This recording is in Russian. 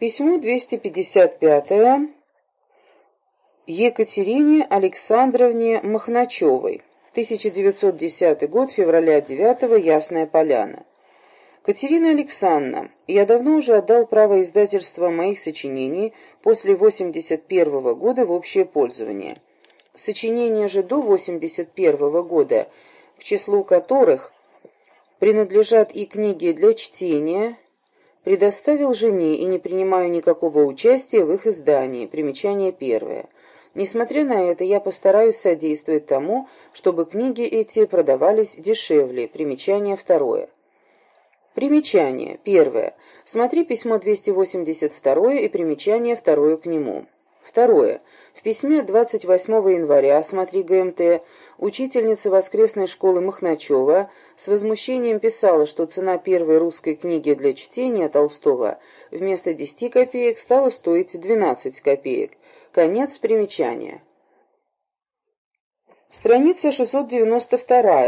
Письмо 255 Екатерине Александровне Махначевой. 1910 год, февраля 9 Ясная Поляна. Катерина Александровна, я давно уже отдал право издательства моих сочинений после 81 -го года в общее пользование. Сочинения же до 81 -го года, к числу которых принадлежат и книги для чтения, Предоставил жене и не принимаю никакого участия в их издании. Примечание первое. Несмотря на это, я постараюсь содействовать тому, чтобы книги эти продавались дешевле. Примечание второе. Примечание. Первое. Смотри письмо 282 и примечание второе к нему. Второе. В письме 28 января, смотри ГМТ, учительница воскресной школы Махначева с возмущением писала, что цена первой русской книги для чтения Толстого вместо 10 копеек стала стоить 12 копеек. Конец примечания. Страница 692.